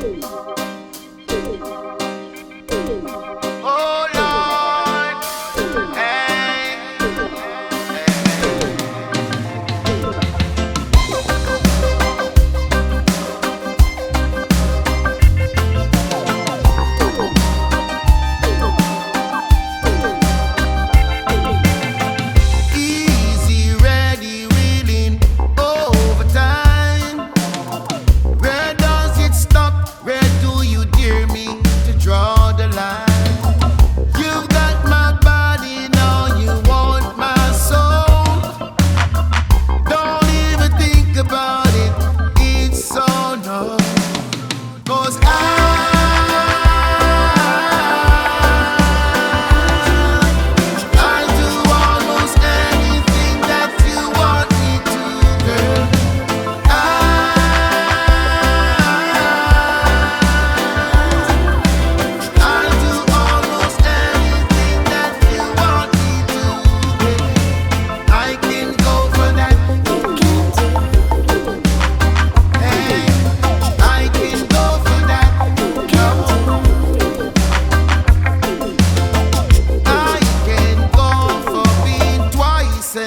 Thank you.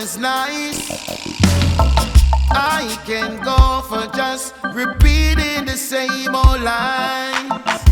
is nice. I can go for just repeating the same old lines.